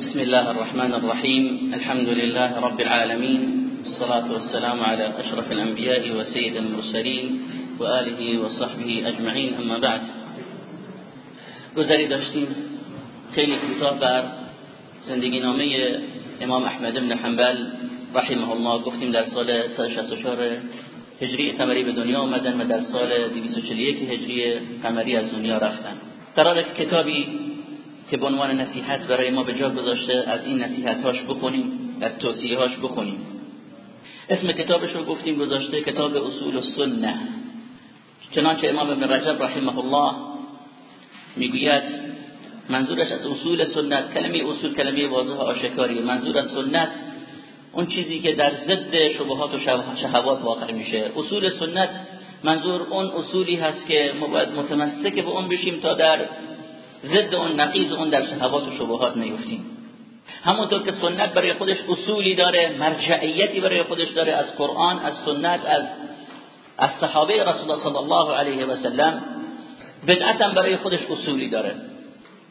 بسم الله الرحمن الرحيم الحمد لله رب العالمين الصلاة والسلام على أشرف الأنبياء وسيد المرسلين وآله وصحبه أجمعين أما بعد گذری داشتیم خیلی کوتاه بر زندگی امام احمد بن حنبل رحمه الله گفتیم در سال 164 هجری قمری به دنیا آمدن و در سال 241 هجری قمری از دنیا رفتن قرار کتابی که به عنوان نصیحت برای ما به جا گذاشته از این نصیحت هاش بکنیم از توصیه هاش بکنیم اسم کتابش رو گفتیم گذاشته کتاب اصول السنه چنانچه امام ابن رجب رحمه الله می‌گوید منظورش از اصول سنت کلمه اصول کلمه واضح و آشکاری. منظور از سنت اون چیزی که در ضد شبهات و شهوات واقع میشه. اصول سنت منظور اون اصولی هست که ما باید متمسک به اون بشیم تا در ضد اون نقیض اون در شهوات و شبهات نیفتیم. همونطور که سنت برای خودش اصولی داره مرجعیتی برای خودش داره از قرآن از سنت از از صحابه رسول الله صلی الله علیه و سلم بدعت برای خودش اصولی داره.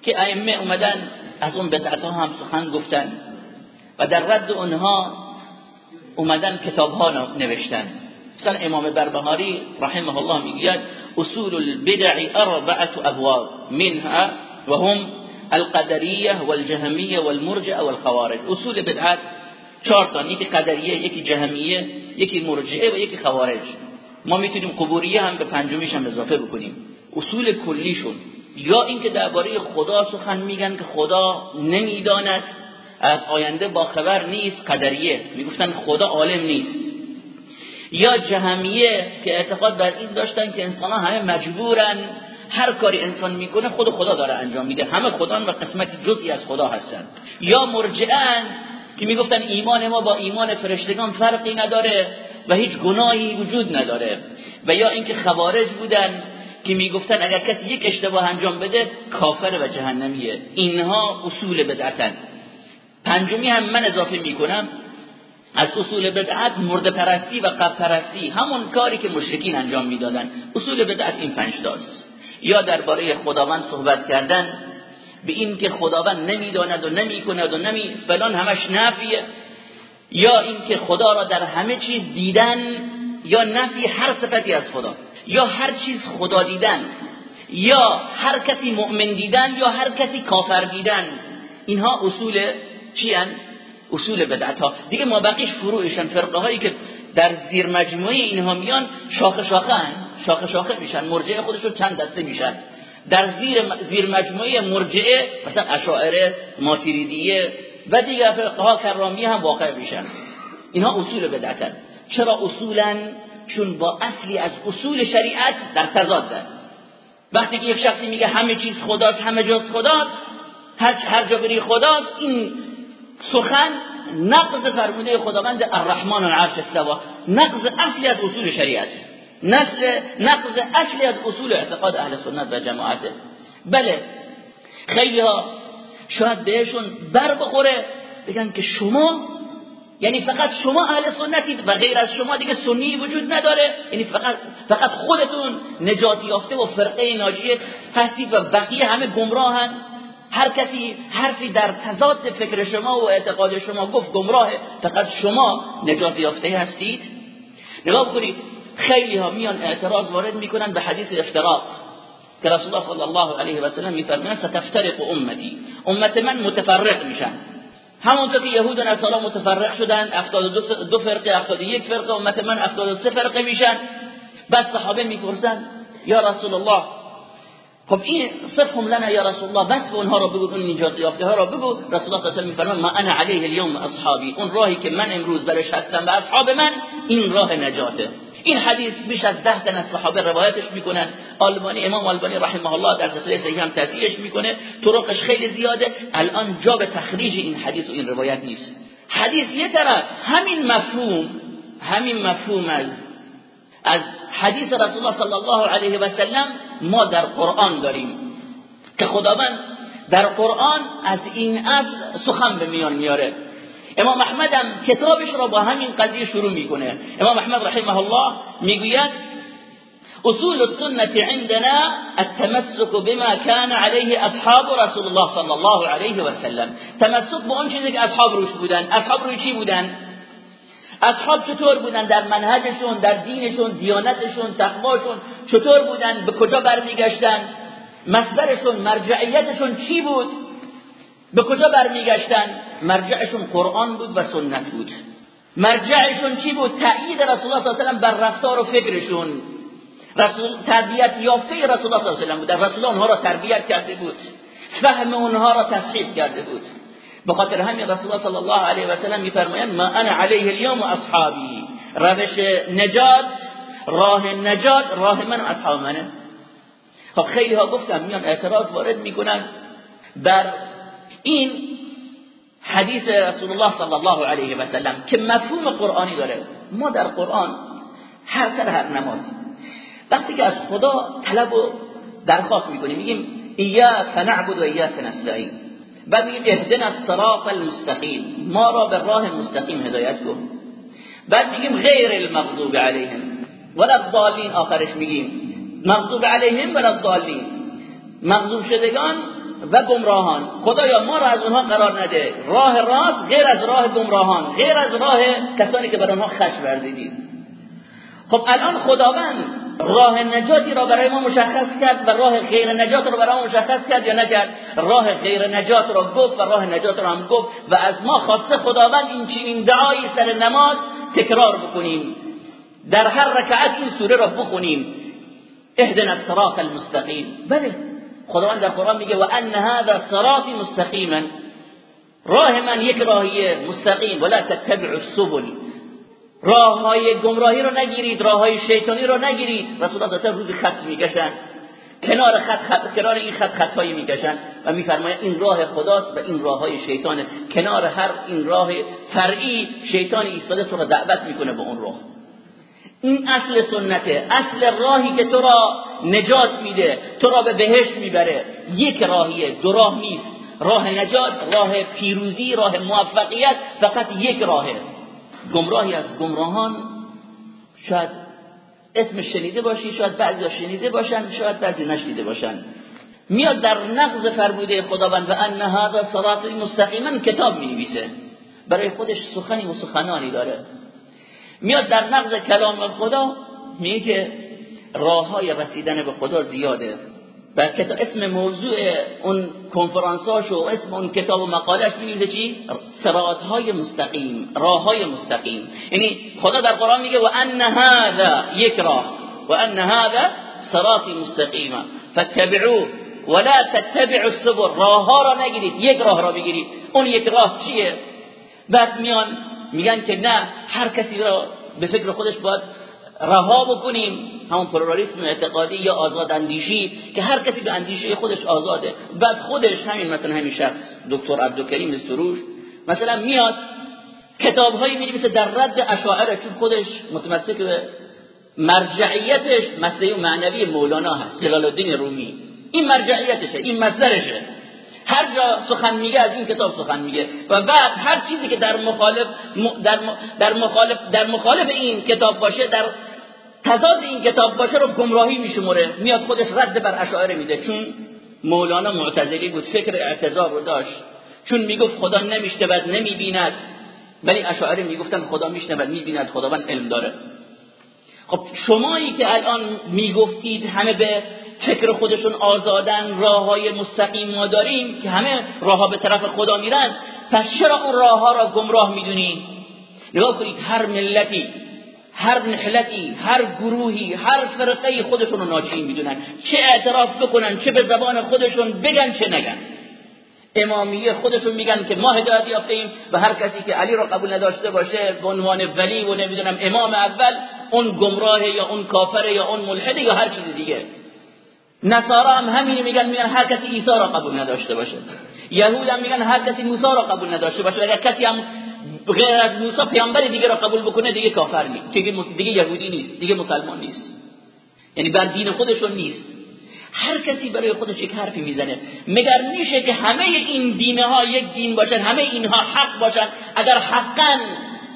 که ائمه اومدن از اون بدعت ها هم سخن گفتن و در رد اونها اومدن کتاب ها نوشتن. مثلا امام بربهاری رحمه الله می‌گوید اصول البدع اربعه ابواب منها وهم القدریه والجهمیه والمرجئه والخوارج. اصول بدعت چهار تا یکی قدریه یکی جهمیه یکی مرجئه و یکی خوارج. ما می‌تونیم قبوریه هم به پنجمیش هم اضافه بکنیم. اصول کلیشون یا اینکه درباره خدا سخن میگن که خدا نمی‌داند از آینده با خبر نیست قدریه. می‌گفتن خدا عالم نیست. یا جهمیه که اعتقاد بر این داشتن که انسان ها همه مجبورن. هر کاری انسان می‌کنه خود خدا داره انجام میده. همه خدا و قسمتی جزئی از خدا هستن. یا مرجعن که می‌گفتن ایمان ما با ایمان فرشتگان فرقی نداره و هیچ گناهی وجود نداره. و یا اینکه خوارج بودن که می‌گفتن اگر کسی یک اشتباه انجام بده کافر و جهنمیه. اینها اصول بدعتن. پنجمی هم من اضافه می‌کنم از اصول بدعت مرد پرستی و قبر پرستی همون کاری که مشرکین انجام می‌دادن. اصول بدعت این پنج تاست. یا درباره خداوند صحبت کردن به این که خداوند نمی‌داند و نمی‌کند و نمی فلان همش نفیه. یا اینکه خدا را در همه چیز دیدن یا نفی هر صفتی از خدا. یا هر چیز خدا دیدن. یا هر کسی مؤمن دیدن یا هر کسی کافر دیدن. اینها اصول چی اصول بدعت ها دیگه ما بقیش فروعشن. فرقه هایی که در زیر مجموعه اینها میان شاخه شاخه هن. شاخه شاخه میشن مرجعه خودشون چند دسته میشن. در زیر زیر مجموعه مرجعه مثلا اشاعره ماتریدیه و دیگر فرقه ها کرامی هم واقع میشن. اینها اصول بدعتن. چرا اصولا؟ چون با اصلی از اصول شریعت در تضاد وقتی که یک شخصی میگه همه چیز خداست همه جز خداست هر هر جا بری خداست این سخن نقض فرموده خداوند الرحمن العرش استوا. نقض اصلی از اصول شریعت نسل نقض اصلی از اصول اعتقاد اهل سنت و جماعت. بله خیلی ها شاید بهشون بر بخوره بگن که شما یعنی فقط شما اهل سنتید و غیر از شما دیگه سنی وجود نداره. یعنی فقط فقط خودتون نجات یافته و فرقه ناجیه هستید و بقیه همه گمراهن. هر کسی حرفی در تضاد فکر شما و اعتقاد شما گفت گمراه فقط شما نجات یافته هستید. نگاه بکنید خیلی ها میان اعتراض وارد می‌کنن به حدیث افتراق که رسول الله صلی الله علیه و سلم میفرمایند ستفترق امتی. امت من متفرق میشن. همونطور که یهود و نصارا متفرق شدن 72 دو فرقه 71 فرقه امت من 73 فرقه میشن. بعد صحابه می‌پرسن یا رسول الله؟ خب این صفهم لنا یا رسول الله بس اونها را بگو اون نجات یافته ها را بگو. رسول الله صلی الله علیه و ما انا علیه اليوم اصحابی. اون راهی که من امروز برش هستم و اصحاب من این راه نجاته. این حدیث بیش از ده تن از صحابه روایتش می‌کنن. آلبانی امام آلبانی رحمه الله در سلسله صحیح هم تصحیحش می‌کنه. طرقش خیلی زیاده. الان جا به تخریج این حدیث و این روایت نیست. حدیث یه طرف همین مفهوم همین مفهوم از از حدیث رسول الله صلی الله علیه و سلم ما در قرآن داریم. که خداوند در قرآن از این اصل سخن به میان میاره. امام احمد هم کتابش را با همین قضیه شروع می‌کنه. امام احمد رحمه الله می‌گوید اصول السنة عندنا التمسك بما كان عليه اصحاب رسول الله صلی الله علیه و سلم. تمسک به اون چیزی که اصحاب روش بودن. اصحاب روی چی بودن؟ اصحاب چطور بودن؟ در منهجشون در دینشون دیانتشون تقواشون چطور بودن؟ به کجا برمیگشتن؟ مصدرشون مرجعیتشون چی بود؟ به کجا برمیگشتن؟ مرجعشون قرآن بود و سنت بود. مرجعشون چی بود؟ تأیید رسول الله صلی الله علیه و بر رفتار و فکرشون. رسول تربیت یافته رسول الله صلی الله علیه و بود. رسول اونها را تربیت کرده بود. فهم اونها را تصحیح کرده بود. به خاطر همین رسول الله صلی الله علیه و سلم میفرمایند ما انا علیه اليوم اصحابی. روش نجات راه نجات راه من اصحاب منه. خب خیلی ها گفتم میان اعتراض وارد می‌کنن. بر این حدیث رسول الله صلی الله علیه و سلم که مفهوم قرآنی داره. ما در قرآن هر سر هر نماز وقتی که از خدا طلب و درخواست می‌کنیم میگیم ایاک نعبد و ایاک نستعین بعد میگیم اهدنا الصراط المستقیم ما را به راه مستقیم هدایت کن. بعد میگیم غیر المغضوب علیهم ولا الضالین آخرش میگیم مغضوب علیهم ولا الضالین مغضوب شدگان و گمراهان. خدایا ما را از اونها قرار نده. راه راست غیر از راه گمراهان غیر از راه کسانی که بر آنها خش ورزیدید خب الان خداوند راه نجاتی را برای ما مشخص کرد و راه غیر نجات را برای ما مشخص کرد یا نکرد؟ راه غیر نجات را گفت و راه نجات را هم گفت و از ما خواسته خداوند این چنین دعایی سر نماز تکرار بکنیم. در هر رکعت این سوره را بخونیم. اهدنا الصراط المستقیم. بله. خداوند در قرآن میگه و ان هذا صراطی مستقیما راه من یک راهیه مستقیم ولا تتبعوا السبل. راه های گمراهی رو نگیرید راه های شیطانی رو نگیرید. رسول الله صلی روز خط می‌کشن. کنار خط, خط کنار این خط خطایی می‌کشن و میفرمایند این راه خداست و این راه های شیطانه. کنار هر این راه فرعی شیطان ایستاده تو رو دعوت می‌کنه به اون راه. این اصل سنته اصل راهی که تو را نجات میده تو را به بهشت می‌بره. یک راهیه دو راه نیست. راه نجات راه پیروزی راه موفقیت فقط یک راهه. گمراهی از گمراهان شاید اسم شنیده باشی شاید بعضی شنیده باشن شاید بعضی نشنیده باشن. میاد در نقض فرموده خداوند و ان هذا صراط مستقیما کتاب می برای خودش سخنی و سخنانی داره. میاد در نقض کلام خدا میگه که راه های رسیدن به خدا زیاده. و اسم موضوع اون کنفرانساش و اسم اون کتاب و مقالش می‌نویسه چی؟ صراط های مستقیم راه های مستقیم. یعنی خدا در قرآن میگه و ان هذا یک راه و ان هذا صراط مستقیم. فاتبعوه ولا تتبعوا السبل. راه ها را نگیرید یک راه را بگیرید. اون یک راه چیه؟ بعد میان میگن که نه هر کسی را به فکر خودش باید رها بکنیم. همون پلورالیسم اعتقادی یا آزاد اندیشی که هر کسی به اندیشه خودش آزاده. بعد خودش همین مثلا همین شخص دکتر عبدالکریم سروش مثلا میاد کتاب هایی می در رد اشاعره چون خودش متمسک به مرجعیتش مسئله معنوی مولانا هست جلال الدین رومی. این مرجعیتشه این مصدرشه. هر جا سخن میگه از این کتاب سخن میگه. و بعد هر چیزی که در مخالف در, در مخالف در مخالف این کتاب باشه در تضاد این کتاب باشه رو گمراهی میشموره. میاد خودش رد بر اشاعره میده. چون مولانا معتزلی بود فکر اعتزار رو داشت. چون می‌گفت خدا نمیشنود نمی‌بیند. ولی اشاعره می‌گفتن خدا میشنود می‌بیند. خداوند علم داره. خب شمایی که الان می‌گفتید همه به فکر خودشون آزادن راه های مستقیم ما داریم که همه راه به طرف خدا میرن. پس چرا اون راه ها را گمراه می‌دونید نگاه کنید هر ملتی هر نحلتی هر گروهی هر فرقه خودشون رو ناچین می‌دونن. چه اعتراف بکنن چه به زبان خودشون بگن چه نگن. امامیه خودشون میگن که ما هدایت یافته ایم و هر کسی که علی را قبول نداشته باشه به عنوان ولی و نمی‌دونم امام اول اون گمراه یا اون کافر یا اون ملحده یا هر چیز دیگه. نصارا هم همین میگن میگن هر کسی عیسی را قبول نداشته باشه. یهود هم میگن هر کسی موسی را قبول نداشته باشه. اگر کسی هم غیر از موسی پیامبر دیگه را قبول بکنه دیگه کافر نیست. دیگه دیگه یهودی نیست. دیگه مسلمان نیست. یعنی بر دین خودشون نیست. هر کسی برای خودش یک حرفی می‌زنه. مگر میشه که همه این دینه ها یک دین باشن همه اینها حق باشن؟ اگر حقا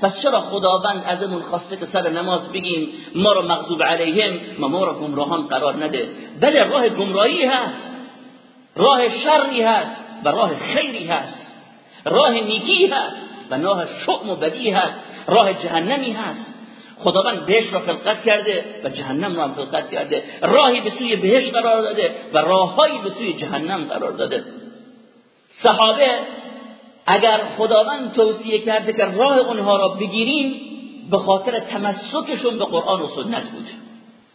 پس چرا خداوند ازمون خواسته که سر نماز بگیم؟ ما رو مغضوب علیهم ما ما رو گمراهان قرار نده. بله راه گمراهی هست راه شری هست و راه خیری هست. راه نیکی هست و راه شؤم و بدی هست. راه جهنمی هست. خداوند بهش را خلقت کرده و جهنم را خلقت کرده. راهی به سوی بهش قرار داده و راههایی به سوی جهنم قرار داده. صحابه اگر خداوند توصیه کرده که راه اونها را بگیریم به خاطر تمسکشون به قرآن و سنت بود.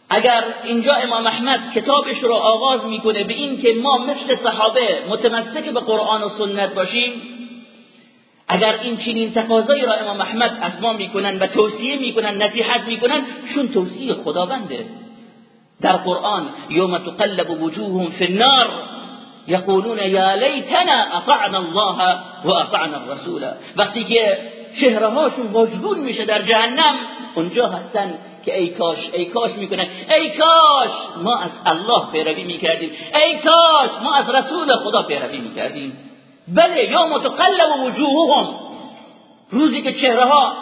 اگر اینجا امام احمد کتابش رو آغاز می‌کنه به این که ما مثل صحابه متمسک به قرآن و سنت باشیم اگر این چنین تقاضایی را امام احمد از ما می‌کنن و توصیه می‌کنن نصیحت می‌کنن چون توصیه خداونده. در قرآن یوم تقلب وجوههم فی النار یقولون یا لیتنا اطعنا الله و اطعنا الرسول. وقتی که چهره هاشون مجبور میشه در جهنم اونجا هستن که ای کاش ای کاش می‌کنن. ای کاش ما از الله پیروی می‌کردیم. ای کاش ما از رسول خدا پیروی می‌کردیم. بله یا متقلب وجوههم. روزی که چهره ها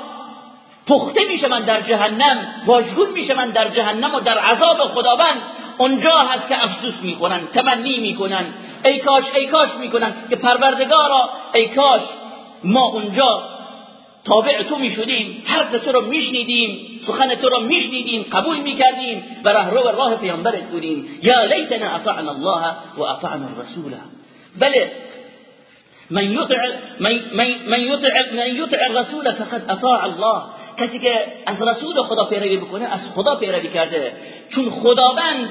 پخته میشه من در جهنم واجگون میشه من در جهنم و در عذاب خداوند اونجا هست که افسوس می‌کنن تمنی می‌کنن. ای کاش ای کاش می‌کنن که پروردگارا ای کاش ما اونجا تابع تو می‌شدیم حرف تو رو میشنیدیم سخن تو رو میشنیدیم قبول می‌کردیم و رهرو راه پیامبرت بودیم. یا لیتنا اطعنا الله و اطعنا الرسول. بله من يطع من, من, من يطع من يطع الرسول فقد اطاع الله. کسی که از رسول خدا پیروی بکنه از خدا پیروی کرده. چون خداوند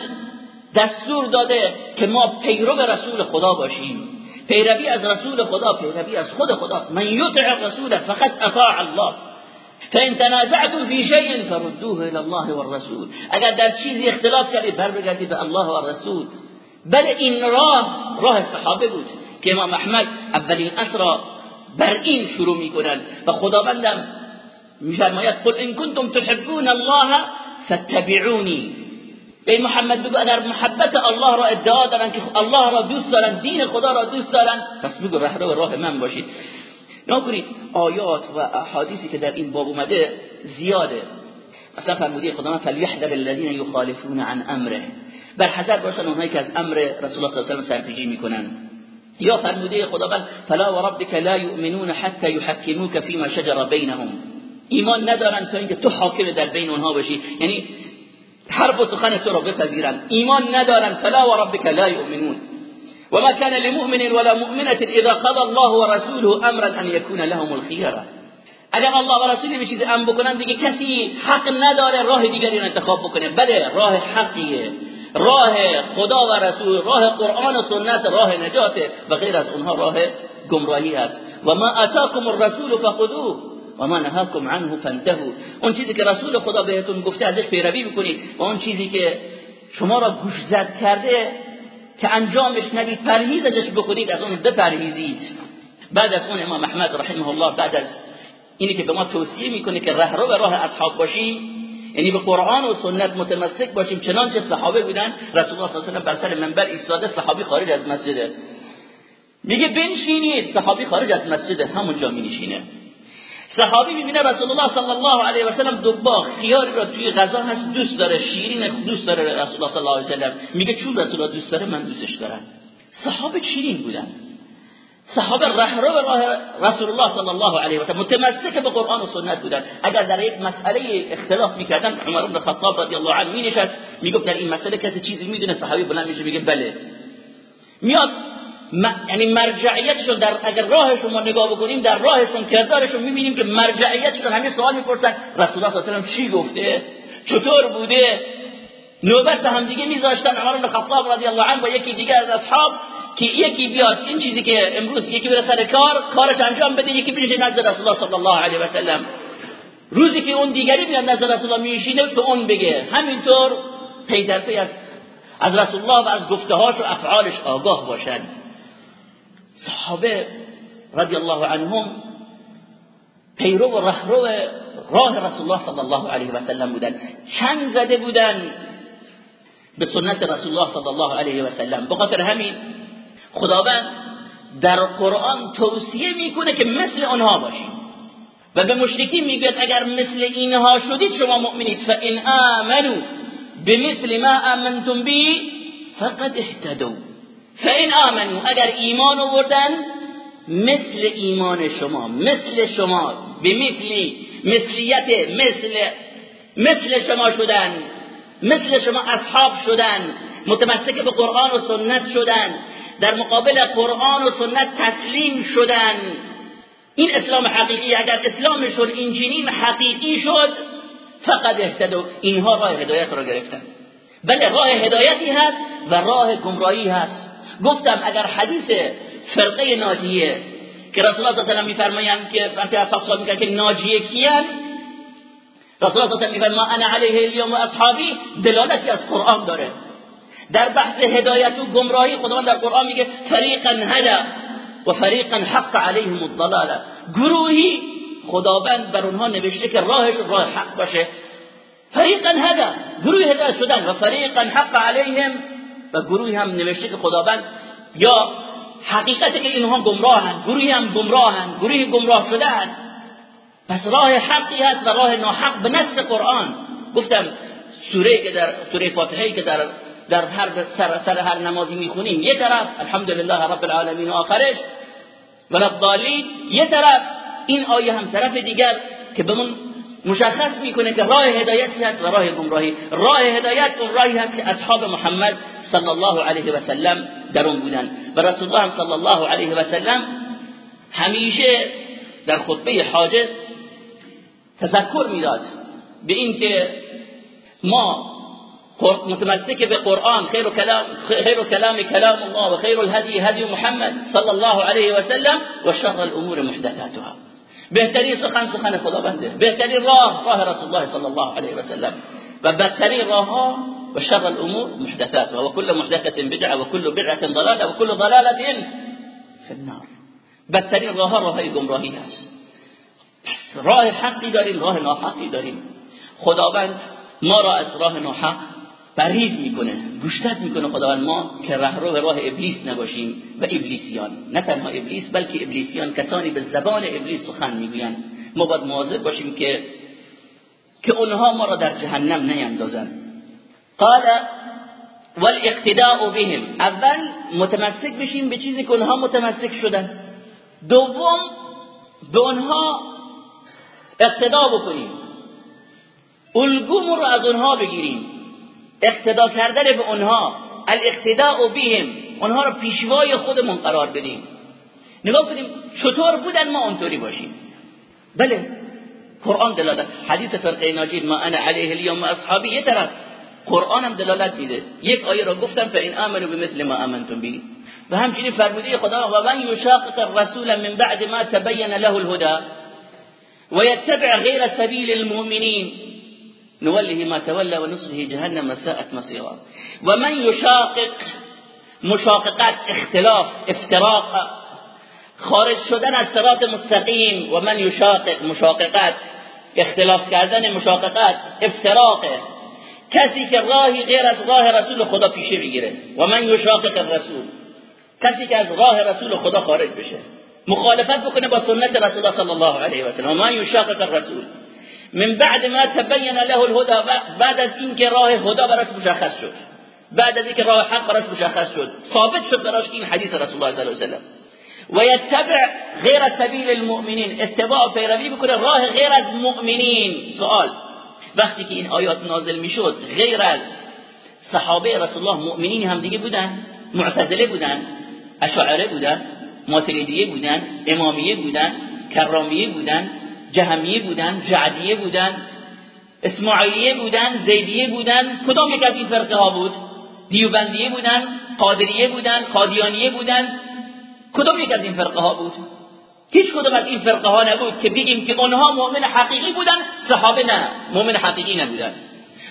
دستور داده که ما پیرو رسول خدا باشیم. پیروی از رسول خدا پیروی از خود خداست. من یطع الرسول فقط اطاع الله. فان تنازعتم في شيء فردوه الى الله والرسول. اگر در چیزی اختلاف کردید برگردید به الله و رسول بله این راه راه صحابه بود که امام احمد اولین اسرا بر این شروع می‌کنن و خداوندم میفرماید قل ان کنتم تحبون الله فاتبعوني به محمد بگو اگر محبت الله را ادعا دارن که الله را دوست دارن دین خدا را دوست دارن پس بگو رهرو راه من باشید کنید آیات و احادیثی که در این باب اومده زیاده. مثلا فرمودی خدا فلیحذر الذين یخالفون عن امره. بر حذر باشن اونهایی که از امر رسول الله صلی الله علیه و سرپیچی می‌کنن. یا فرموده خداوند فلا وربك لا يؤمنون حتى يحكموك فيما شجر بينهم ایمان ندارن تا اینکه تو حاکم در بین اونها باشی. یعنی حرف و سخن تو رو بپذیرن. ایمان ندارن. فلا و ربک لا یؤمنون. وما كان لمؤمن ولا مؤمنة اذا قضى الله ورسوله امرا ان يكون لهم الخيره اگر الله و رسولی به چیزی امر بکنن دیگه کسی حق نداره راه دیگری رو انتخاب بکنه. بله راه حقیه. راه خدا و رسول راه قرآن و سنت راه نجاته و غیر از اونها راه گمراهی است. و ما اتاکم الرسول فخذوه. و ما نهاکم عنه فانتهوا. اون چیزی که رسول خدا بهتون گفته ازش پیروی بکنید و اون چیزی که شما را گوش زد کرده که انجامش ندید پرهیز ازش بکنید از اون بپرهیزید. بعد از اون امام احمد رحمه الله بعد از اینی که به ما توصیه می‌کنه که رهرو به راه اصحاب باشیم یعنی به قرآن و سنت متمسک باشیم چنانچه صحابه بودن رسول الله صلی الله علیه و بر سر منبر ایستاده صحابی خارج از مسجده. میگه بنشینید صحابی خارج از مسجده همونجا می نشینه صحابی می‌بینه رسول الله صلی الله علیه و سلم دوبا خیاری را توی غذا هست دوست داره شیرین دوست داره رسول الله صلی الله علیه و سلم. میگه چون رسول الله دوست داره من دوستش دارم. صحابه شیرین بودن. صحابه رهرو راه رسول الله صلی الله علیه و سلم. متمسک به قرآن و سنت بودن. اگر در یک مسئله اختلاف می‌کردن عمر بن خطاب رضی الله عنه مینشست می‌گفت در این مسئله کسی چیزی می‌دونه صحابی بلند میشه میگه بله. میاد یعنی مرجعیتشون در اگر راهشون ما نگاه بکنیم در راهشون کردارشون می‌بینیم که مرجعیتشون همه سوال می‌پرسن رسول الله صلی الله چی گفته؟ چطور بوده؟ نوبت به هم دیگه میذاشتن. عمر بن خطاب رضی الله عنه با یکی دیگه از اصحاب که یکی بیاد این چیزی که امروز یکی بره سر کار کارش انجام بده یکی بره نزد رسول الله صلی الله علیه و سلم. روزی که اون دیگری میاد نزد رسول الله میشینه به اون بگه. همینطور پی در پی از از رسول الله و از گفتهاش و افعالش آگاه باشد صحابه رضی الله عنهم پیرو و رهرو راه رسول الله صلی الله علیه و سلم بودن. چند زده بودن به سنت رسول الله صلی الله علیه و سلم. بخاطر همین خداوند در قرآن توصیه می‌کنه که مثل آنها باشیم و به مشرکین می‌گوید اگر مثل اینها شدید شما مؤمنید. فان آمنوا بمثل ما آمنتم به فقد اهتدوا. فان آمنوا اگر ایمان آوردن مثل ایمان شما مثل شما بمثلی مثلیت مثل مثل شما شدن مثل شما اصحاب شدن متمسک به قرآن و سنت شدن در مقابل قرآن و سنت تسلیم شدن. این اسلام حقیقی اگر اسلامشون این چنین حقیقی شد فقط اهتدو اینها راه هدایت را گرفتن. بله راه هدایتی هست و راه گمراهی هست. گفتم اگر حدیث فرقه ناجیه که رسول الله صلی الله علیه و میفرمایند که وقتی اصحاب سوال که ناجیه کیان رسول الله صلی الله علیه و ما انا علیه اليوم اصحابی دلالتی از قرآن داره. در بحث هدایت و گمراهی خداوند در قرآن میگه فریقا هدا و فریقا حق علیهم الضلاله گروهی خداوند بر اونها نوشته که راهش راه حق باشه. فریقا هدا گروهی هدایت شدن و فریقا حق علیهم و گروهی هم نوشته که خداوند یا حقیقت که اینها گمراهند گروهی هم گمراهند گروهی گمراه شدن پس راه حقی هست و راه ناحق به نص قرآن. گفتم سوره که در سوره فاتحه که در در هر سر, سر هر نمازی می‌خونیم یه طرف الحمدلله رب العالمین و آخرش و یه طرف این آیه هم طرف دیگر که بهمون مشخص می‌کنه که راه هدایتی هست و راه گمراهی. راه هدایت اون راهی هست که اصحاب محمد صلی الله علیه و سلم در اون بودن. و رسول الله صلی الله علیه و سلم همیشه در خطبه حاجت تذکر می‌داد به اینکه ما متمسك بقرآن خير كلام خير كلام كلام الله وخير الهدي هدي محمد صلى الله عليه وسلم وشر الأمور محدثاتها. بهترین سخن سخن خداونده. بهترین راه راه رسول الله صلی الله علیه و سلم. و بدترین راه و شر الأمور محدثاتها و کل محدثة بدعة و کل بدعة ضلالة و کل ضلالة فی النار. بدترین راه راه گمراهی پس راه حقی داریم راه ناحقی داریم. خداوند ما را از راه ناحق پرهیز می‌کنه گوشتت می‌کنه. خداوند ما که رهرو راه ابلیس نباشیم و ابلیسیان. نه تنها ابلیس بلکه ابلیسیان کسانی به زبان ابلیس سخن می‌گویند. ما باید مواظب باشیم که که اونها ما را در جهنم نیندازند. قال والاقتداء بهم. اول متمسک بشیم به چیزی که اونها متمسک شدن. دوم به اونها اقتدا بکنیم. الگوم رو از اونها بگیریم. اقتدا کردن به اونها الاقتداء بهم اونها رو پیشوای خودمون قرار بدیم. نگاه کنیم چطور بودن ما اونطوری باشیم. بله قرآن دلالت حدیث فرقه ناجید ما انا علیه اليوم اصحابی یه طرف. قرآن هم دلالت میده. یک آیه را گفتم فان آمنوا بمثل ما آمنتم به. و همچنین فرموده خدا و من یشاقق الرسول من بعد ما تبین له الهدى ويتبع غير سبيل المؤمنين نوله ما تولى ونصره جهنم ساءت مصيرا. ومن يشاقق مشاققات اختلاف افتراق خارج شدن از صراط مستقیم. و من یشاقق مشاققات اختلاف کردن مشاققات افتراق. کسی که راهی غیر از راه رسول خدا پیشه بگیره و من یشاقق الرسول. کسی که از راه رسول خدا خارج بشه. مخالفت بکنه با سنت رسول الله صلی الله علیه و سلم. و من یشاقق الرسول. من بعد ما تبین له الهدى بعد از اینکه راه هدا براش مشخص شد. بعد از اینکه راه حق براش مشخص شد. ثابت شد براش این حدیث رسول الله صلی الله علیه و سلم و یتبع غیر سبیل المؤمنین اتباع پیروی بکنه راه غیر از مؤمنین. سوال. وقتی که این آیات نازل می‌شد غیر از صحابه رسول الله مؤمنین هم دیگه بودن معتزله بودن اشاعره بودن ماتریدیه بودن امامیه بودن کرامیه بودن جهمیه بودن جعدیه بودن اسماعیلیه بودن زیدیه بودن کدام یک از این فرقه ها بود؟ دیوبندیه بودن قادریه بودن قادیانیه بودن. کدام یک از این فرقه ها بود؟ هیچ کدام از این فرقه ها نبود که بگیم که اونها مؤمن حقیقی بودن صحابه نه. مؤمن حقیقی نبودن.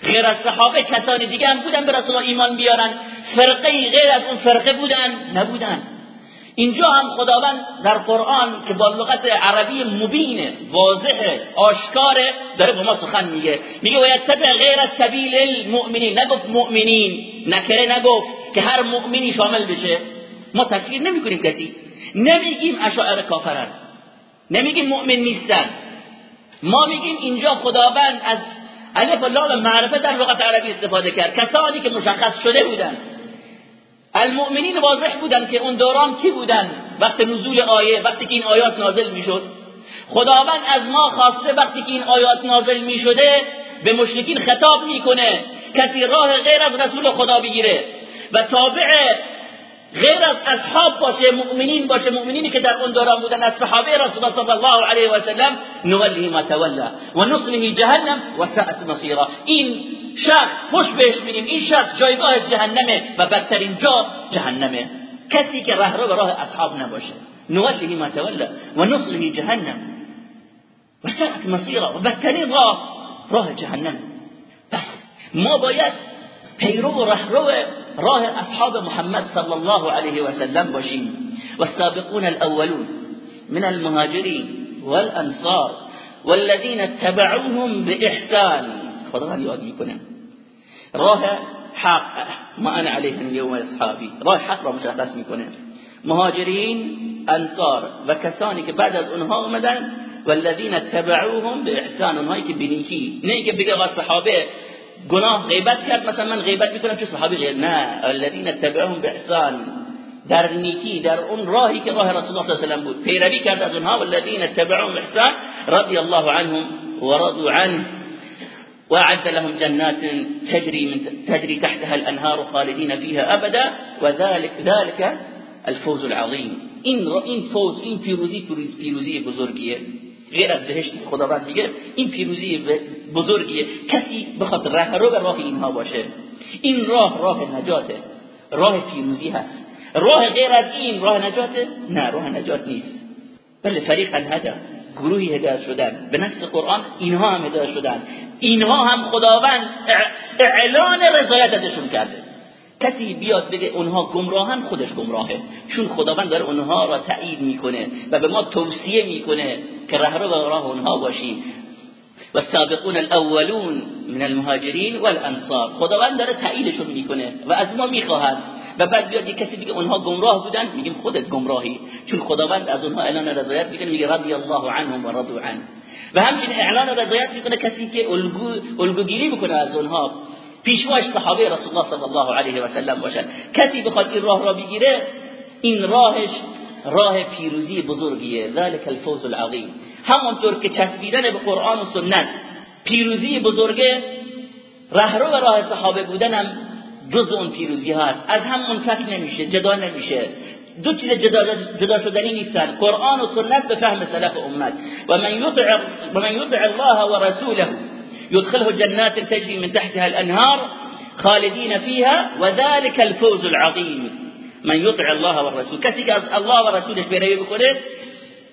غیر از صحابه کسان دیگه هم بودن به رسول ایمان بیارن. فرقه غیر از اون فرقه بودن نبودن. اینجا هم خداوند در قرآن که با لغت عربی مبین واضح آشکاره داره با ما سخن میگه. میگه و یتبع غیر سبیل المؤمنین نگفت مؤمنین نکره نگفت که هر مؤمنی شامل بشه. ما تفکیر نمی کنیم کسی. نمیگیم اشاعره کافرن. نمیگیم مؤمن نیستن. ما میگیم اینجا خداوند از الف لام معرفت در لغت عربی استفاده کرد. کسانی که مشخص شده بودن. المؤمنین واضح بودن که اون دوران کی بودن؟ وقت نزول آیه وقتی که این آیات نازل می‌شد. خداوند از ما خواسته وقتی که این آیات نازل می‌شده به مشرکین خطاب می‌کنه. کسی راه غیر از رسول خدا بگیره و تابع غیر از اصحاب باشه مؤمنین باشه. مؤمنینی که در اون دوران بودن از صحابه رسول صلی الله علیه و سلم نوله ما تولا و نصله جهنم و ساعت مصیرا. این شخص خوش بهش میدیم این شخص جایگاه جهنمه و بدترین جا جهنمه. کسی که رهرو راه اصحاب نباشه. نوله ما تولا و نصله جهنم. و ساعت مصیرا و بدترین راه راه جهنم. بس ما باید پیرو و راه اصحاب محمد صلی الله علیه و سلم باشیم. والسابقون الاولون من المهاجرين والانصار والذين اتبعوهم باحسان خدا یاد می‌کنه راه حق ما انا علیه اليوم اصحابی. راه حق را مشخص می‌کنه. مهاجرین انصار و کسانی که بعد از اونها اومدن والذین اتبعوهم باحسان اونهایی که بنیکی نه که بگه صحابه گناه غیبت کرد مثلا من غیبت می‌کنم چه صحابی غیر نه. الذين اتبعوهم باحسان در نیکی در اون راهی که راه رسول الله صلی الله علیه و بود. پیروی کرد از اونها. والذین اتبعوهم باحسان رضی الله عنهم ورضوا عنه. وأعد لهم جنات تجري من تجري تحتها الأنهار خالدين فيها أبدا وذلك ذلك الفوز العظيم. این این فوز این پیروزی پیروزی بزرگیه. غیر از بهشت خداوند میگه این پیروزی بزرگیه. کسی بخواد راه رو به راه اینها باشه. این راه راه نجاته. راه پیروزی هست. راه غیر از این راه نجاته؟ نه راه نجات نیست. بله فریق الهدى گروهی هدایت شدن. به نص قرآن اینها هم هدایت شدن. اینها هم خداوند اعلان رضایت ازشون کرده. کسی بیاد بگه اونها گمراهن خودش گمراهه. چون خداوند داره اونها را تایید می‌کنه و به ما توصیه می‌کنه که رهرو راه اونها باشیم. و سابقون الاولون من المهاجرین والانصار. خداوند داره تاییدشون می‌کنه و از ما می‌خواهد. و بعد بیاد کسی دیگه اونها گمراه بودن میگیم خودت گمراهی چون خداوند از اونها اعلان رضایت می‌کنه میگه رضی الله عنهم و رضوا عنه. و همچنین اعلان رضایت می‌کنه کسی که الگو الگوگیری می‌کنه از اونها پیشواش صحابه رسول الله صلی الله علیه و سلم باشد کسی بخواد این راه را بگیره این راهش راه پیروزی بزرگیه. ذلك الفوز العظیم. همونطور که چسبیدن به قرآن و سنت پیروزی بزرگه رهرو راه صحابه بودنم جز اون پیروزی هست. از هم منفک نمیشه جدا نمیشه. دو چیز جدا, جدا شدنی نیستن. قرآن و سنت به فهم سلف امت. و من یطع, و من یطع الله و رسوله يدخله جنات تجري من تحتها الأنهار خالدين فيها وذلك الفوز العظيم من يطع الله والرسول کسی که از الله و رسولش پیروی بکنه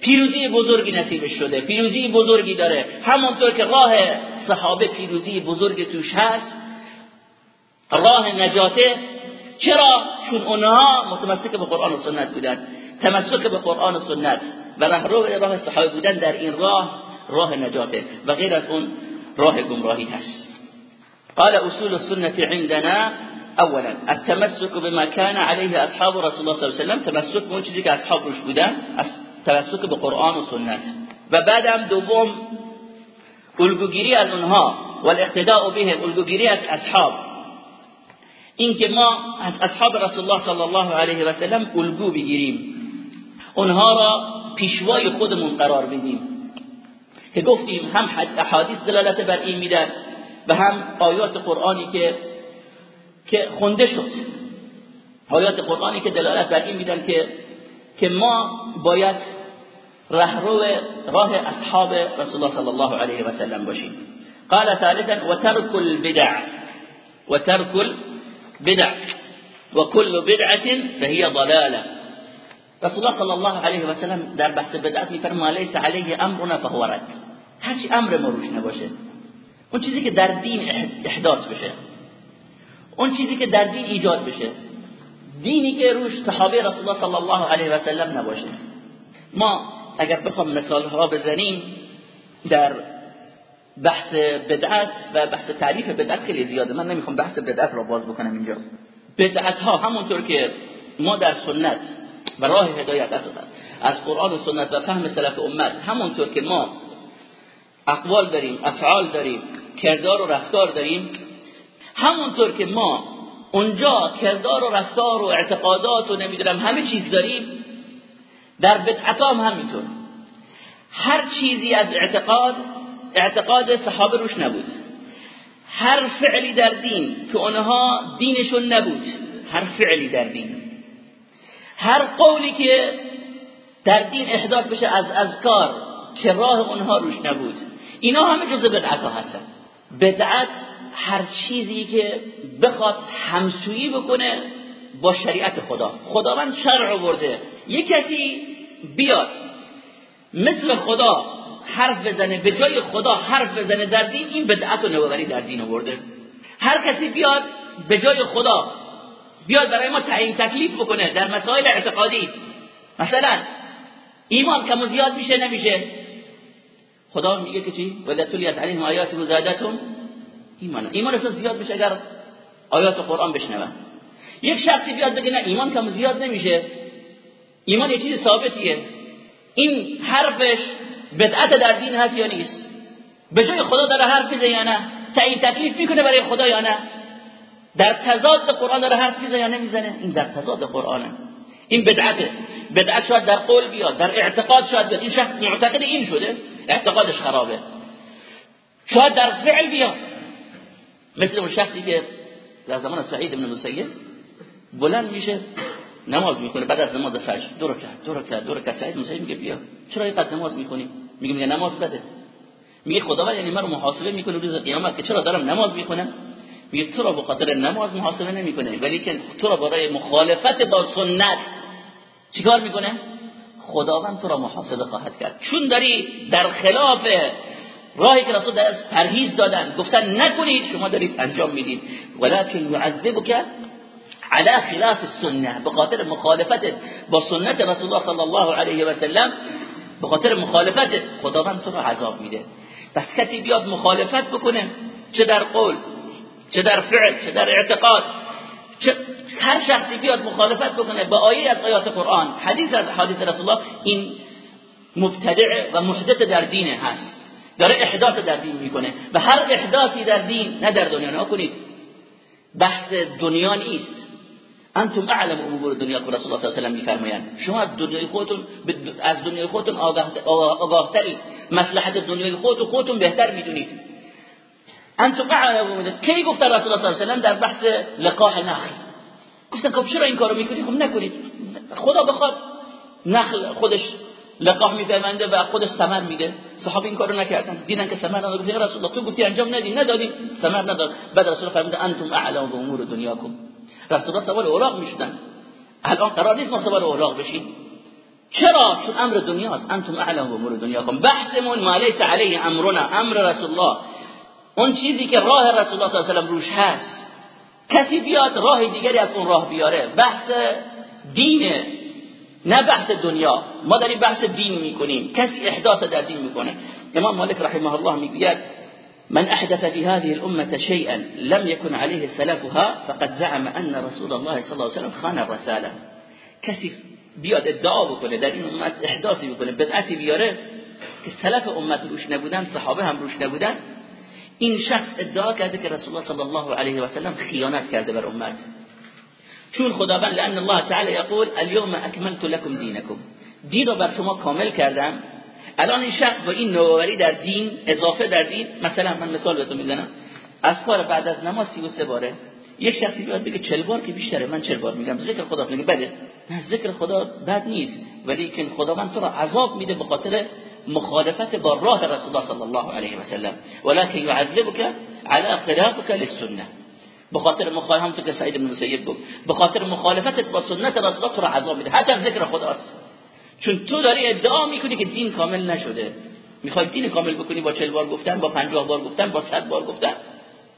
پیروزی بزرگی نصیبش شده. پیروزی بزرگی داره. همونطور که راه صحابه پیروزی بزرگ توش هست راه نجاته. چرا؟ چون اونها متمسک به قرآن و سنت بودن. تمسک به قرآن و سنت و رهرو راه صحابه بودن در این راه راه نجاته و غیر از اون راه گمراهی هست. قال اصول السنة عندنا اولا التمسك بما كان عليه اصحاب رسول الله صلی الله علیه و سلم تمسک به اون چیزی که اصحاب روش بودن تمسک به قرآن و سنت. و بعدم دوم الگوگیری از اونها والاقتداء بهم الگوگیری از اصحاب. این که ما از اصحاب رسول الله صلی الله علیه و سلم الگو بگیریم. اونها را پیشوای خودمون قرار بدیم. که گفتیم هم احادیث دلالت بر این میدن و هم آیات قرآنی که که خونده شد. آیات قرآنی که دلالت بر این میدن که که ما باید رهرو راه اصحاب رسول الله صلی الله علیه و سلم باشیم. قال ثالثا وترك البدع. وترك البدع وكل بدعه فهي ضلاله رسول الله صلی الله علیه و سلم در بحث بدعت میفرما لیس علیه امرنا فهو رد. هرچی امر ما روش نباشه اون چیزی که در دین احداث بشه اون چیزی که در دین ایجاد بشه دینی که روش صحابه رسول الله صلی الله علیه و سلم نباشه. ما اگر بخوام مثال ها بزنیم در بحث بدعت و بحث تعریف بدعت خیلی زیاده. من نمی‌خوام بحث بدعت را باز بکنم اینجا. بدعت ها همونطور که ما در سنت و راه هدایت از از قرآن و سنت و فهم سلف امت همونطور که ما اقوال داریم افعال داریم کردار و رفتار داریم همونطور که ما اونجا کردار و رفتار و اعتقادات و نمی‌دونم همه چیز داریم در بدعت هم همینطور. هر چیزی از اعتقاد اعتقاد صحابه روش نبود. هر فعلی در دین که اونها دینشون نبود هر فعلی در دین. هر قولی که در دین احداث بشه از اذکار که راه اونها روش نبود. اینا همه جزء بدعت ها هستن. بدعت هر چیزی که بخواد همسویی بکنه با شریعت خدا. خداوند شرع برده یک کسی بیاد مثل خدا حرف بزنه به جای خدا حرف بزنه در دین این بدعت و نوآوری در دین آورده. هر کسی بیاد به جای خدا بیاد برای ما تعیین تکلیف بکنه در مسائل اعتقادی. مثلا ایمان کم و زیاد میشه نمیشه؟ خدا میگه که چی؟ ولا تلیت علیهم آیات و زادتهم ایمان ایمانشون زیاد میشه اگر آیات قرآن بشنون. یک شخصی بیاد بگه نه ایمان کم زیاد نمیشه. ایمان یه چیز ثابتیه. این حرفش بدعت در دین هست یا نیست؟ به جای خدا داره حرف می‌زنه یا نه؟ تعیین تکلیف می‌کنه برای خدا یا نه؟ در تضاد قرآن داره حرف می‌زنه یا نمی‌زنه؟ این در تضاد قرآنه. این بدعته. بدعت شاید در قول بیاد در اعتقاد شاید بیاد. این شخص معتقد این شده اعتقادش خرابه. شاید در فعل بیاد. مثل اون شخصی که در زمان سعید بن مسیب بلند میشه نماز می‌خونه بعد از نماز فجر. دو رکعت دو رکعت دو رکعت. سعید مسیب میگه بیا. چرا اینقدر نماز می‌خونی؟ میگه میگه نماز بده. میگه خداوند یعنی من محاسبه می‌کنه روز قیامت که چرا دارم نماز می‌خونم؟ میگه تو را به خاطر نماز محاسبه نمی‌کنه. ولی که تو را برای مخالفت با سنت چیکار می‌کنه؟ خداوند تو را محاسبه خواهد کرد. چون داری در خلاف راهی که رسول در پرهیز دادن. گفتن نکنید شما دارید انجام می‌دید. ولکن یعذبک على خلاف السنه به خاطر مخالفتت با سنت رسول الله صلی الله علیه و سلم به خاطر مخالفتت خداوند تو را عذاب میده. پس کسی بیاد مخالفت بکنه چه در قول چه در فعل چه در اعتقاد چه هر شخصی بیاد مخالفت بکنه با آیه از آیات قرآن حدیث از حدیث رسول الله این مبتدع و محدث در دین هست. داره احداث در دین می‌کنه. و هر احداثی در دین نه در دنیا نکنید بحث دنیا نیست. انتم اعلم امور دنیا که رسول الله صلی الله علیه و میفرمایند. شما از دنیای خودتون از دنیای خودتون آگاه ترید مصلحت دنیای خودتون خودتون بهتر می‌دونید. انتم اعلم کی گفت رسول الله صلی الله علیه و در بحث لقاح نخل؟ گفتن خب چرا این کارو می‌کنید خب نکنید. خدا بخواد. نخل خودش لقاح میپیونده و خودش ثمر میده. صحابه این کارو نکردن. دیدن که ثمر نداد رسول الله تو گفتی انجام ندی. ندادی. ثمر نداد. بعد رسول فرمود انتم اعلم امور دنیاکم. رسول الله سوال اوراق می‌شدن. الان قرار نیست ما سوال اوراق بشیم. چرا؟ چون امر دنیاست. انتم اعلم به امور دنیاکم. بحثمون ما لیس علیه امرنا امر رسول الله. اون چیزی که راه رسول الله صلی الله علیه و روش هست. کسی بیاد راه دیگری از اون راه بیاره. بحث دینه نه بحث دنیا. ما داریم بحث دین می‌کنیم. کسی احداث در دین می‌کنه. امام مالک رحمه الله می‌گوید من أحدث في هذه الأمة شيئا لم يكن عليه سلفها فقد زعم أن رسول الله صلى الله عليه وسلم خان الرسالة. کسی بیاد ادعا بکنه در این امت احداثی بکنه بدعتی بیاره که سلف امت روش نبودن صحابه هم روش نبودن. این شخص ادعا کرده که رسول الله صلی الله علیه و سلم خیانت کرده بر امت. چون خداوند لأن الله تعالی یقول اليوم اکملت لكم دینکم. دین رو بر شما کامل کردم. الان این شخص با این نوآوری در دین اضافه در دین مثلا من مثال بهتون می‌زنم. از کار بعد از نماز 33 باره یک شخصی بیاد بگه 40 بار که بیشتره من 40 بار میگم. ذکر خدا میگه بده نه ذکر خدا بد نیست ولی که خداوند تو را عذاب میده به خاطر مخالفت با راه رسول الله صلی الله علیه و سلم. ولكن يعذبك على خلافك للسنه به خاطر مخالفت که سعید بن مسیب گفت. به خاطر مخالفتت با سنت رسول الله تو را عذاب میده. حتی ذکر خداست. چون تو داری ادعا می‌کنی که دین کامل نشده. می‌خوای دین کامل بکنی با چل بار گفتن با پنجاه بار گفتن با صد بار گفتن.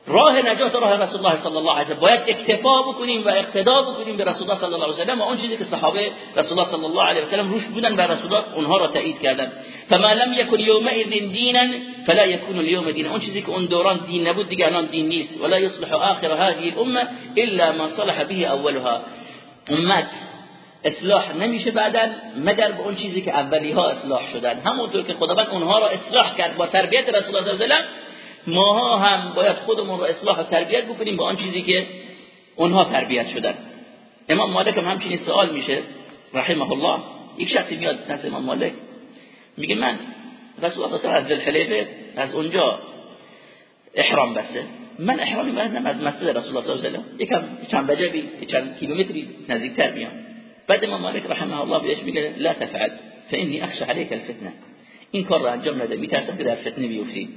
راه نجات راه رسول الله صلی الله علیه و باید اکتفا بکنیم و اقتدا بکنیم به رسول الله صلی الله علیه و سلم و اون چیزی که صحابه رسول الله صلی الله علیه و سلم روش بودن و رسول الله اونها را تایید کردن. فما لم یکن یومئذ دینا فلا یکون اليوم دینا. اون چیزی که اون دوران دین نبود دیگه الان دین نیست. ولا يصلح آخر هذه الامه الا ما صلح به اولها. امت اصلاح نمیشه بعدا مگر به اون چیزی که اولی ها اصلاح شدن. همونطور که خداوند اونها را اصلاح کرد با تربیت رسول الله صلی الله علیه و ماها هم باید خودمون رو اصلاح و تربیت بکنیم با آن چیزی که اونها تربیت شدن. امام مالک هم همچنین سوال میشه رحمه الله. یک شخصی میاد نزد امام مالک میگه من رسول الله صلی الله علیه و از اونجا احرام بسته. من احرامی بردم از مسجد رسول الله صلی الله علیه و یکم چند بجبی چند کیلومتری نزدیکتر میام. بعد امام مالک رحمه الله بهش میگه لا تفعل فإني أخشى عليك الفتنة. این کار را انجام نده میترسم فتنه بیفتی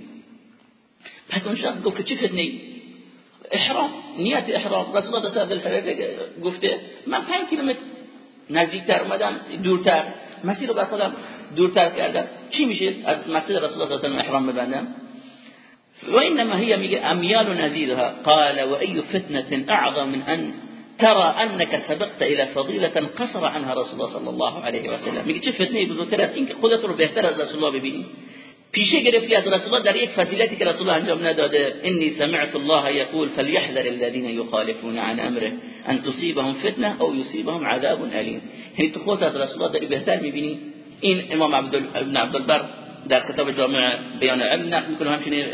بعد اون شخص گفت چه فتنة؟ احرام نیت احرام رسول الله صلی الله علیه و گفته من 5 کیلومتر نزدیکتر اومدم دورتر مسیر رو بر خودم دورتر کردم چی میشه؟ از مسجد رسول الله صلی الله علیه و احرام ببندم؟ و انما هي میگه امیال قال و ای فتنة أعظم من أن ترى انك سبقت الى فضيله قصر عنها رسول الله صلی الله علیه و سلم میگه چه فتنه بزرگتر از این که خودت رو بهتر از رسول الله ببینی؟ پیشه گرفتی از رسول الله در یک فضیلتی که رسول الله انجام نداده. انی سمعت الله یقول فليحذر الذين يخالفون عن امره ان تصيبهم فتنه او يصيبهم عذاب الیم یعنی تو خودت از رسول الله داری بهتر می‌بینی. این امام ابن عبد البر در کتاب جامع بیان علم نقل می‌کنه. همچنین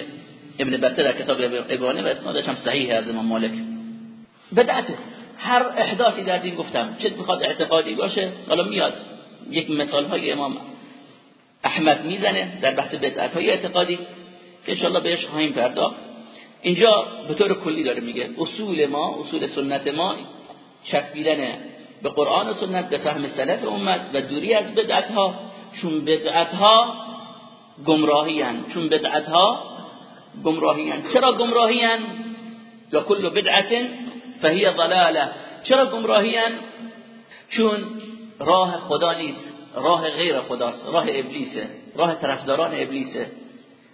ابن بطه در کتاب ابانه و اسنادش هم صحیح از امام مالک. بدعت هر احداثی در دین گفتم. چه بخواد اعتقادی باشه؟ حالا میاد. یک مثال های امام احمد می‌زنه در بحث بدعت های اعتقادی. که انشاءالله بهش خواهیم پرداخت. اینجا به طور کلی داره میگه اصول ما اصول سنت ما چسبیدن به قرآن و سنت به فهم سلف امت و دوری از بدعت ها چون بدعت ها گمراهی چون بدعت ها گمراهی چرا گمراهی و کل بدعت فهی ضلاله. چرا گمراهی چون راه خدا نیست راه غیر خداست راه ابلیسه راه طرفداران ابلیسه.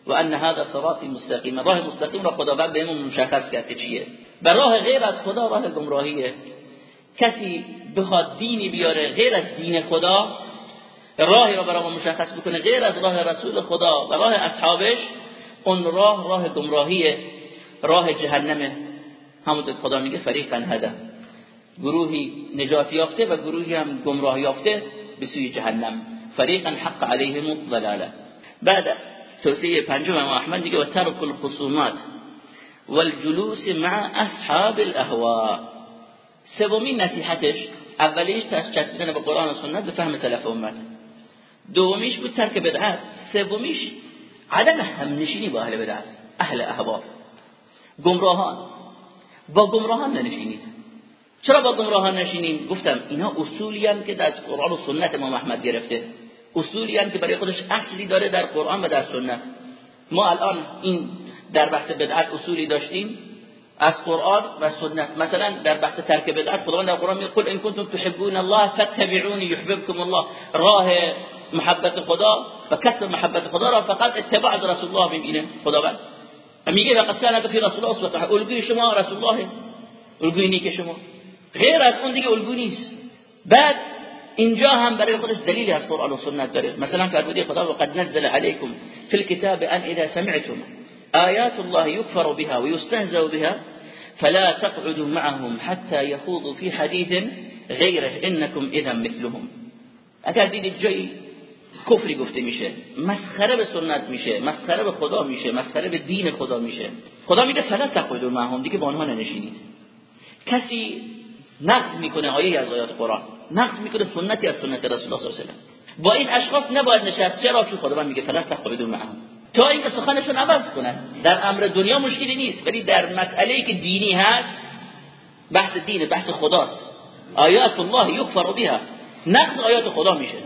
و ان هذا صراطی مستقیم. راه مستقیم را خداوند بهمون مشخص کرد که چیه. به راه غیر از خدا راه گمراهیه. کسی بخواد دینی بیاره غیر از دین خدا راهی را برای مشخص بکنه غیر از راه رسول خدا و راه اصحابش اون راه راه گمراهیه راه جهنمه. همونطور خدا میگه فریقا هدی گروهی نجات یافته و گروهی هم گمراه یافته به سوی جهنم. فریقا حق علیهم الضلاله. بعد توصیه پنجم امام احمد دیگه و ترک الخصومات والجلوس مع اصحاب الاهواء. سومین نصیحتش اولیش چسبیدن به قرآن و سنت به فهم سلف امت. دومیش بود ترک بدعت. سومیش عدم همنشینی با اهل بدعت اهل اهوا گمراهان. با گمراهان ننشینید. چرا با گمراهان نشینیم گفتم اینا اصولی هم که در قرآن و سنت محمد گرفته. اصولی هم که برای خودش اصلی داره در قرآن و در سنت. ما الان این در بحث بدعت اصولی داشتیم از قرآن و سنت. مثلا در بحث ترک بدعت خداوند در قرآن میگه قل ان کنتم تحبون الله فاتبعوني يحببكم الله. راه محبت خدا و کسب محبت خدا را فقط اتباع رسول الله ببینه خداوند میگه لقد كان فی رسول الله أسوة الگوی شما رسول الله؟ الگوی نیک شما غیر از اون دیگه الگو نیست بعد اینجا هم برای خودش دلیلی از قرآن و سنت داره مثلا فرموده خدا وقد نزل عليكم في الكتاب أن إذا سمعتم آيات الله يكفر بها ويستهزأ بها فلا تقعدوا معهم حتى يخوضوا في حديث غيره إنكم اذا مثلهم. اگر دیدید جایی کفری گفته میشه. مسخره به سنت میشه. مسخره به خدا میشه. مسخره به دین خدا میشه. خدا میگه فلا تقعدوا معهم دیگه با آنها ننشینید. کسی نقض می‌کنه آیه از آیات قرآن. نقض می‌کنه سنتی از سنت رسول الله صلی الله علیه و با این اشخاص نباید نشست. چرا؟ چون خداوند میگه فلا تقعدوا معهم تا اینکه سخنشون عوض کنن. در امر دنیا مشکلی نیست. ولی در مسئله که دینی هست بحث دین بحث خداست. آیات الله یکفر بها. نقض آیات خدا میشه.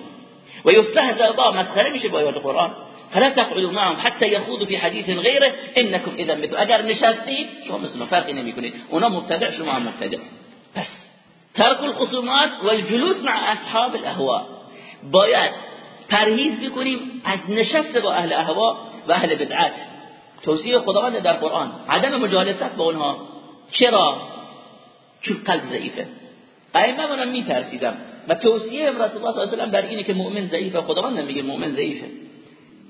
و یستهزأ با مسخره میشه با آیات قرآن. فلا تقعدوا معهم حتى يخوضوا في حديث غيره انكم اذا مثل اگر نشستید شما مثل فرقی نمی‌کنید. اونا مبتدع شما هم مبتدع. پس ترک الخصومات والجلوس مع اصحاب الاهواء. باید پرهیز بکنیم از نشست با اهل اهوا و اهل بدعت. توصیه خداوند در قرآن عدم مجالست با اونها. چرا؟ چون قلب ضعیفه. ائمه منم میترسیدم و توصیه رسول الله صلی الله علیه و بر اینه که مؤمن ضعیفه. خداوند میگه مؤمن ضعیفه.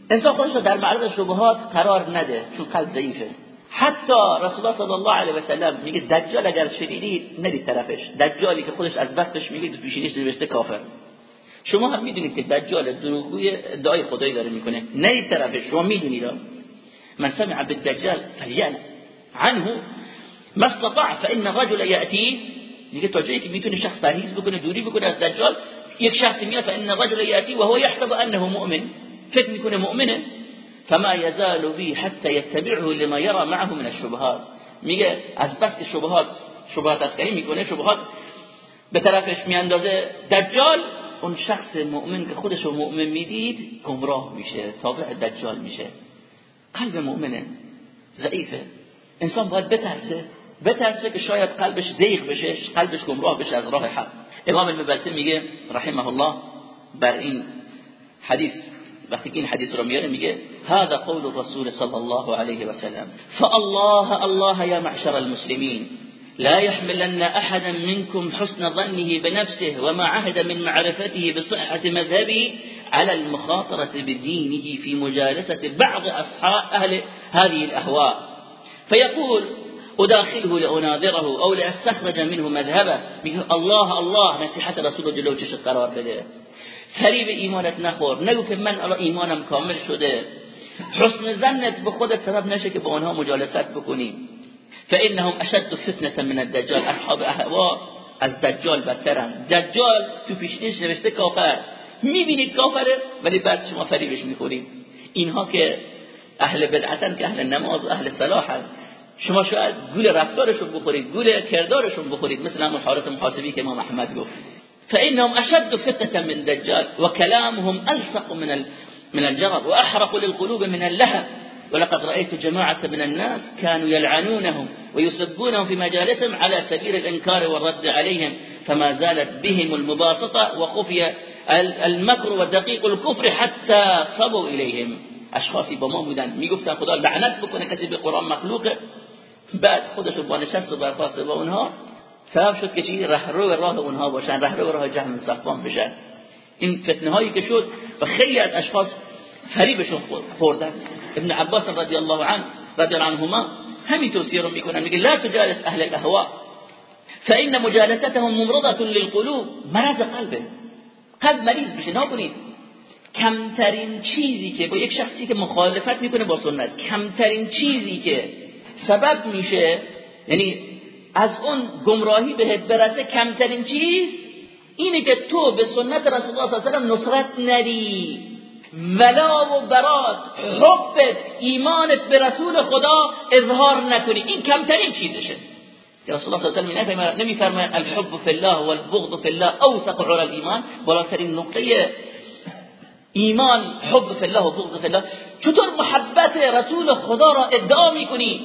انسان خودش رو در معرض شبهات قرار نده چون قلب ضعیفه. حتی رسول الله صلی الله علیه و سلم میگه دجال اگر شنیدید نرید طرفش. دجالی که خودش از بس میگه پیشینیش نوشته کافر. شما هم می‌دونید که دجال دروغگوی ادعای خدایی داره می‌کنه. نرید طرفش شما می‌دونید من سمع بالدجال فلیعلم عنه. ما استطاع فان الرجل یاتی میگه تا جایی که می‌تونه شخص پرهیز بکنه دوری بکنه از دجال یک شخص میاد فان الرجل یاتی وهو يحسب انه مؤمن. فکر می‌کنه مؤمنه. فما يزال بي حتى يتبعه لما يرى معه من الشبهات. میگه از بس که شبهات شبهات اسکری می‌کنه شبهات به طرفش میاندازه دجال. اون شخص مؤمن که خودش رو مؤمن می‌دید گمراه میشه تابع دجال میشه. قلب مؤمنه. ضعیفه. انسان باید بترسه. بترسه که شاید قلبش زیغ بشه قلبش گمراه بشه از راه حق. امام المبتل میگه رحمه الله بر این حدیث وقتی که این حدیث رو میاره میگه هذا قول الرسول صلى الله عليه وسلم فالله الله يا معشر المسلمين لا يحملن أحدا منكم حسن ظنه بنفسه وما عهد من معرفته بصحة مذهبه على المخاطرة بدينه في مجالسة بعض أصحاب أهل هذه الأهواء. فيقول أداخله لأناظره أو لأستخرج منه مذهبه. الله الله. نصيحة رسول جلو چشت قرار بده. فریب ایمانت نخور. نگو که من الان ایمانم کامل شده. حسن زنت به خودت سبب نشه که با آنها مجالست بکنی. فانهم اشد فتنه من الدجال. اصحاب اهوا از دجال بدترن. دجال تو پیشنیش نوشته کافر. می‌بینید کافره ولی بعد شما فریبش می‌خورید. اینها که اهل بدعتن که اهل نماز و اهل صلاحن شما شاید گول رفتارشون بخورید گول کردارشون بخورید مثل همون حارس محاسبی که امام احمد گفت. فإنهم أشد فتنة من الدجال وكلامهم ألصق من من الجرب وأحرق للقلوب من اللهب. ولقد رأيت جماعة من الناس كانوا يلعنونهم ويسبونهم في مجالسهم على سبيل الإنكار والرد عليهم فما زالت بهم المباسطة وخفي المكر ودقيق الكفر حتى صبوا إليهم. اشخاصی با ما بودن می‌گفتن خدا لعنت بکنه کسی به قرآن مخلوقه. بعد خودش با نشست و برخواست با اونها. سبب شد که چی؟ رهرو راه اونها باشن رهرو راه جهنم صفوان بشن. این فتنه هایی که شد و خیلی از اشخاص فریبشون خوردن. ابن عباس رضی الله عنه رضی الله عنهما همین توصیه رو می‌کنن میگه لا تجالس اهل الاهواء فان مجالستهم ممرضه للقلوب. مرض قلبه. قلب مریض بشه نکنید کمترین چیزی که با یک شخصی که مخالفت می‌کنه با سنت کمترین چیزی که سبب میشه یعنی از اون گمراهی بهت برسه کمترین چیز اینه که تو به سنت رسول الله صلی الله علیه و نصرت ندی ولا و برات حبت ایمانت به رسول خدا اظهار نکنی. این کمترین چیزشه. رسول الله صلی الله علیه و آله نمیفرماید الحب فی الله والبغض فی الله اوثق عرى الايمان بالاترین نقطه ایمان حب فی الله و بغض فی الله. چطور محبت رسول خدا را ادعا می‌کنی؟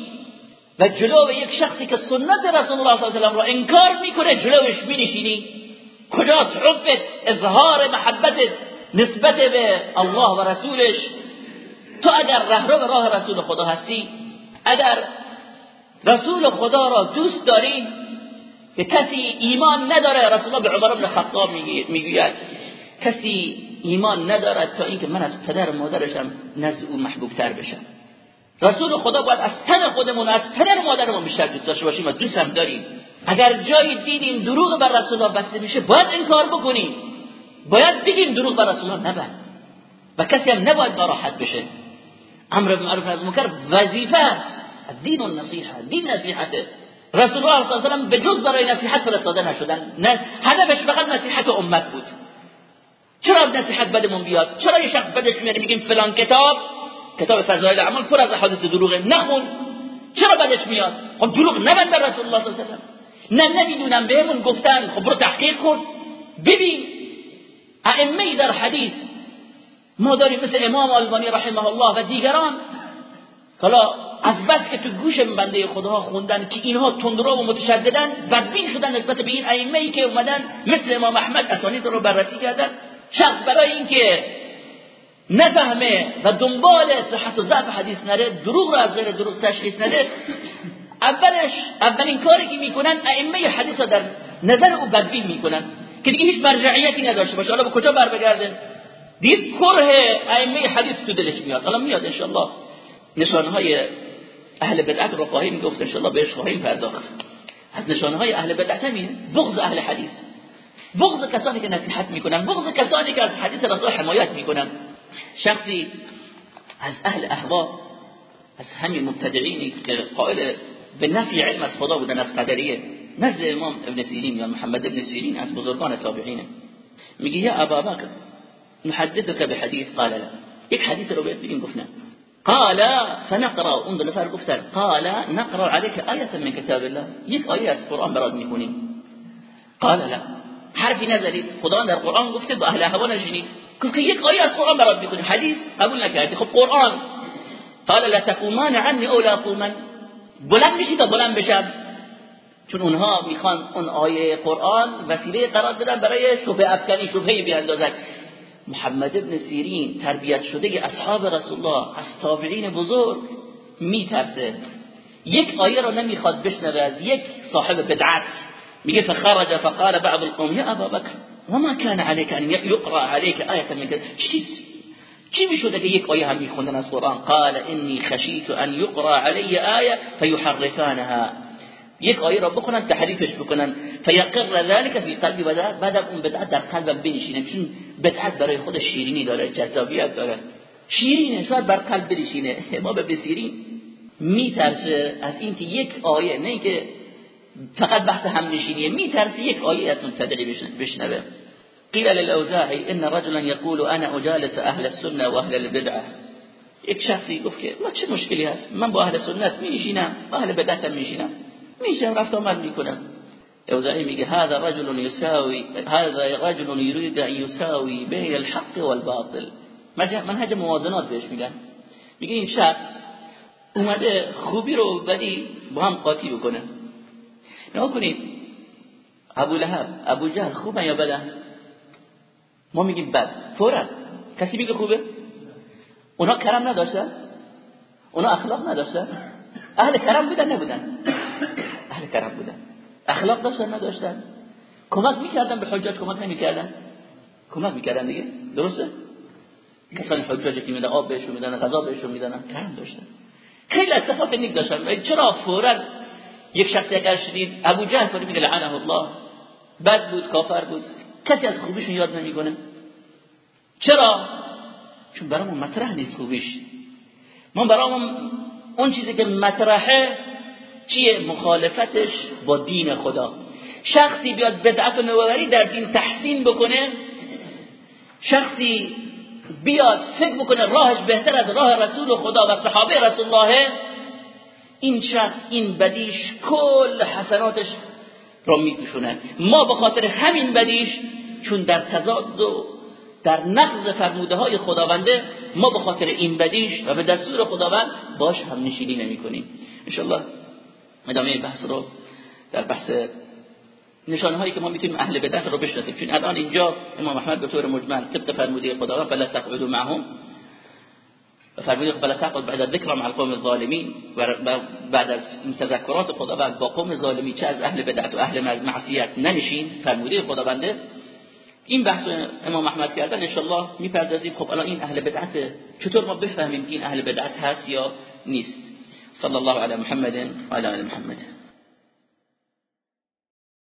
و جلو یک شخصی که سنت رسول الله صلی الله علیه و را انکار می‌کنه جلوش مینشینی. کجاست حبت؟ اظهار محبتت نسبت به الله و رسولش. تو اگر رهرو راه رسول خدا هستی اگر رسول خدا را دوست داری که کسی ایمان نداره رسول الله به عمر بن خطاب می‌گوید کسی ایمان ندارد تا اینکه من از پدر مادرشم نزد او محبوب تر بشم. رسول خدا باید از تن خودمون از پدر مادرمون بیشتر دوست داشته باشیم و دوست داریم. اگر جایی دیدیم دروغ بر رسول الله بسته میشه باید انکار بکنیم. باید بگیم دروغ بر رسول الله نبند. و کسی هم نباید ناراحت بشه. امر بالمعروف و منکر وظیفه است. دین النصیحه دین نصیحته. رسول الله صلی الله علیه و به جز برای نصیحت فرستاده نشدن. نه هدفش فقط نصیحت امت بود. چرا نصیحت بدمون بیاد؟ چرا یه شخص بدش میاد میگیم فلان کتاب؟ کتاب فضایل اعمال پر از احادیث دروغه نخون. چرا بدش میاد؟ خب دروغ نبند رسول الله صلی الله علیه و نه نمی‌دونم بهمون گفتن خب برو تحقیق کن. ببین ائمه در حدیث ما داریم مثل امام آلبانی رحمه الله و دیگران حالا از بس که تو گوش بنده خدا خوندن که اینها تندرو و متشددن بدبین شدن نسبت به این ائمه ای که اومدن مثل امام احمد اسانید رو بررسی کردن. شخص برای اینکه نفهمه و دنبال صحت و ضعف حدیث نره دروغ رو از غیر دروغ تشخیص نده اولش اولین کاری که می‌کنن ائمه حدیث رو در نظر او بدبین می‌کنن که دیگه هیچ مرجعیتی نداشته باشه. حالا به کجا بر بگرده دید کره ائمه حدیث تو دلش میاد. حالا میاد انشاءالله. نشانه های اهل بدعت رو خواهیم گفت ان الله بهش خواهیم پرداخت. از نشانه های اهل بدعت همین بغض اهل حدیث. بغض کسانی که نصیحت میکنن بغض کسانی که از حدیث رسول حمایت میکنن شخصی از أهل اهوا از همین مبتدعینی که قائل به نفی علم از خدا بودن از قدریه. نزد امام ابن سیرین یا محمد ابن سیرین از بزرگان تابعینه. میگه یا ابا بکر نحدثك بحديث قال لا. یک حدیث رو بهت بگیم گفتن قال فنقرأ. اون نفر گفتن قال نقرأ عليك آیه من کتاب الله. یک آیه از قرآن برات میخونیم. قال لا. حرفی نزدید خدا در قرآن گفته با اهل هوا نشینید. که یک آیه از قرآن برات می‌خونیم. حدیث قبول نکردی. خب قرآن. قال لا تقومان عني او لا قوما بلند میشید تا بلند بشم. چون اونها می‌خوان اون آیه قرآن وسیله قرار بدن برای شبه افکنی شبهه بیاندازن. محمد ابن سیرین تربیت شده اصحاب رسول الله از تابعین بزرگ میترسه. یک آیه رو نمی‌خواد بشنوه از یک صاحب بدعت. میگه فخرج فقال بعض القوم یا ابا بکر وما كان عليك ان يقرا عليك آیه من چیز چی می‌شده که یک آیه هم میخوندن از قرآن قال انی خشیت ان یقرا علی آیه فیحرفانها یک آیه را بخونن تحریفش بکنن فیقر ذلك فی قلبی بعد بعد اون بدعت در قلبم بنشینه چون بدعت برای خود شیرینی داره جذابیت داره. شیرینه شاید بر قلب بنشینه. ما به بسیرین میترسه از اینکه یک آیه نه اینکه فقط بحث هم نشینیه میترسه یک آیه از مبتدعی بشنوه. قیل للاوزاعی ان رجلا يقول انا اجالس اهل السنه واهل البدعه یک شخصی گفت که ما چه مشکلی هست؟ من با اهل سنت می نشینم اهل بدعت هم میشینم. میشم رفت آمد می‌کنم. اوزاعی میگه هذا رجل يساوي هذا رجل يريد ان يساوي بين الحق والباطل. منهج موازنات بهش میگن. میگه این شخص اومده خوبی رو بدی با هم قاطی بکنه. نگاه کنید. ابو لهب ابو جهل خوبه یا بده ما میگیم بد. فورا. کسی میگه خوبه؟ اونا کرم نداشتن؟ اونا اخلاق نداشتن؟ اهل کرم بودن نبودن؟ اهل کرم بودن. اخلاق داشتن نداشتن؟ کمک می‌کردن به حجاج کمک نمی‌کردن؟ کمک می‌کردن دیگه؟ درسته؟ کسانی حجاج که میدن آب بهشون میدن غذا بهشون میدن کرم داشتن. خیلی صفات نیک داشتن. چرا فورا یک شخصی اگر شدید ابو جهل میگه لعنه الله. بد بود کافر بود. کسی از خوبیشون یاد نمی‌کنه. چرا؟ چون برامون مطرح نیست خوبیش. ما برامون اون چیزی که مطرحه چیه؟ مخالفتش با دین خدا. شخصی بیاد بدعت و نوآوری در دین تحسین بکنه شخصی بیاد فکر بکنه راهش بهتر از راه رسول خدا و صحابه رسول الله این شخص این بدیش کل حسناتش رو میپوشونه ما به خاطر همین بدیش چون در تضاد و در نقض فرموده های خداونده ما به خاطر این بدیش و به دستور خداوند باش هم نشینی نمی کنیم انشالله ادامه بحث رو در بحث نشانه هایی که ما می‌تونیم اهل بدعت رو بشناسیم. چون الان اینجا امام احمد به طور مجمل طبق فرموده خداوند فلا تقعدوا معهم. فرموده فلا تقعد بعد ذکر مع القوم الظالمین و بعد از این تذکرات خداوند با قوم ظالمی چه از اهل بدعت و اهل معصیت ننشین؟ فرموده خداونده این بحث امام احمد کردن انشالله می‌پردازیم. خب الان این اهل بدعت چطور ما بفهمیم این اهل بدعت هست یا نیست؟ صلی الله علی محمد و علی محمد.